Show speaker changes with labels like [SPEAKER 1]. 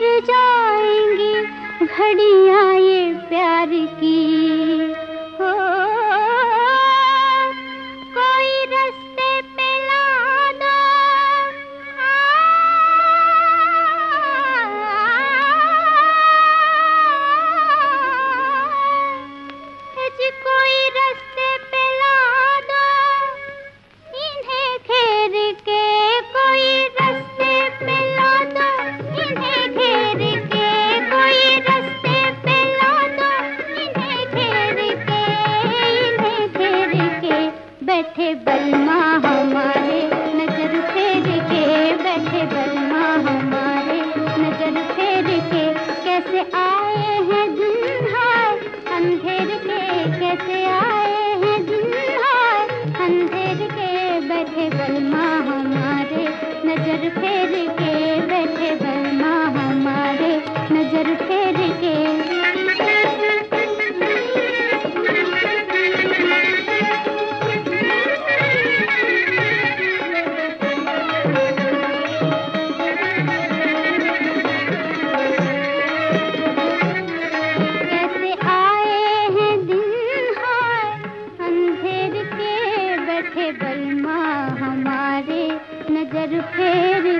[SPEAKER 1] जाएँगे घड़ियाँ ये प्यार की। बैठे बलमा हमारे। बलमा हमारे नज़र फेर